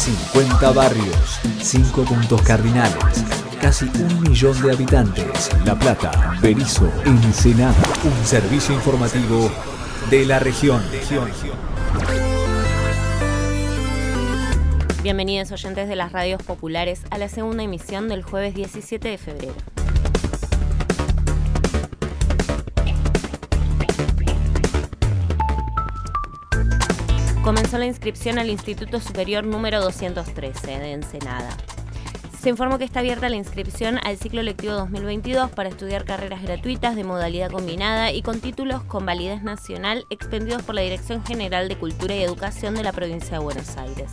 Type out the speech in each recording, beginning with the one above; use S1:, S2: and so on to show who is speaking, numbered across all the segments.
S1: 50 barrios, 5 puntos cardinales, casi un millón de habitantes. La Plata, Berizo, Ensenada. Un servicio informativo de la región.
S2: Bienvenidos oyentes de las radios populares a la segunda emisión del jueves 17 de febrero. Comenzó la inscripción al Instituto Superior número 213 de Ensenada. Se informó que está abierta la inscripción al ciclo lectivo 2022 para estudiar carreras gratuitas de modalidad combinada y con títulos con validez nacional expendidos por la Dirección General de Cultura y Educación de la provincia de Buenos Aires.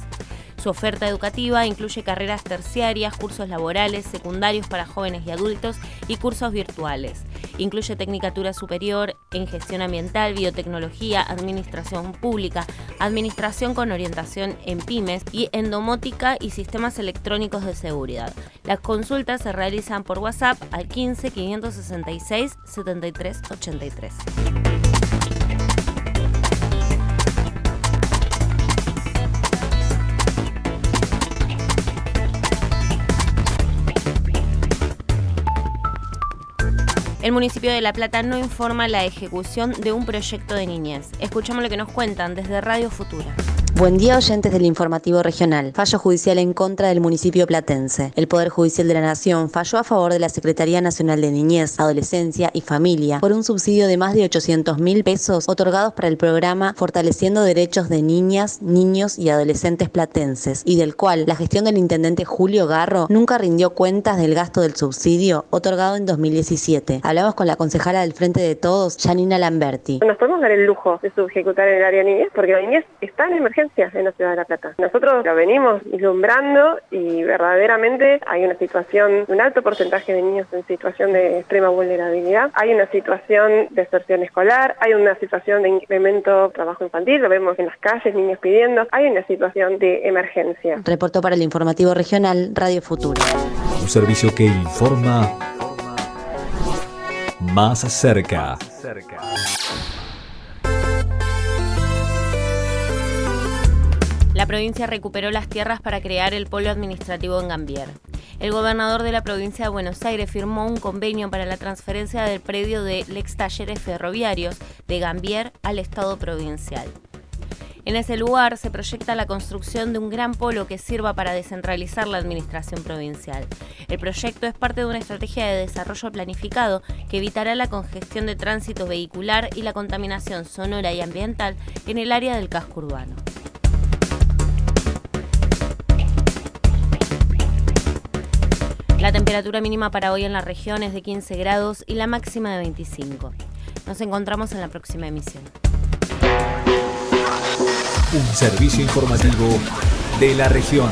S2: Su oferta educativa incluye carreras terciarias, cursos laborales, secundarios para jóvenes y adultos y cursos virtuales. Incluye tecnicatura superior en gestión ambiental, biotecnología, administración pública, administración con orientación en pymes y endomótica y sistemas electrónicos de seguridad. Las consultas se realizan por WhatsApp al 15 566 73 83. El municipio de La Plata no informa la ejecución de un proyecto de niñez. Escuchamos lo que nos cuentan desde Radio Futura.
S3: Buen día oyentes del informativo regional. Fallo judicial en contra del municipio platense. El Poder Judicial de la Nación falló a favor de la Secretaría Nacional de Niñez, Adolescencia y Familia por un subsidio de más de 800 mil pesos otorgados para el programa Fortaleciendo Derechos de Niñas, Niños y Adolescentes Platenses y del cual la gestión del intendente Julio Garro nunca rindió cuentas del gasto del subsidio otorgado en 2017. Hablamos con la concejala del Frente de Todos, Janina Lamberti.
S4: Nos podemos dar el lujo de subejecutar el área niñez porque la niñez está en emergencia en la ciudad de La Plata. Nosotros lo venimos vislumbrando y verdaderamente hay una situación, un alto porcentaje de niños en situación de extrema vulnerabilidad, hay una situación de extorsión escolar, hay una situación de incremento trabajo infantil, lo vemos en las calles, niños pidiendo, hay una situación de emergencia.
S3: Reportó para el informativo regional Radio Futuro.
S1: Un servicio que informa más cerca.
S2: Provincia recuperó las tierras para crear el polo administrativo en Gambier. El gobernador de la provincia de Buenos Aires firmó un convenio para la transferencia del predio de Lex Talleres Ferroviarios de Gambier al Estado provincial. En ese lugar se proyecta la construcción de un gran polo que sirva para descentralizar la administración provincial. El proyecto es parte de una estrategia de desarrollo planificado que evitará la congestión de tránsito vehicular y la contaminación sonora y ambiental en el área del casco urbano. Temperatura mínima para hoy en la región es de 15 grados y la máxima de 25. Nos encontramos en la próxima emisión.
S1: Un servicio informativo de la región.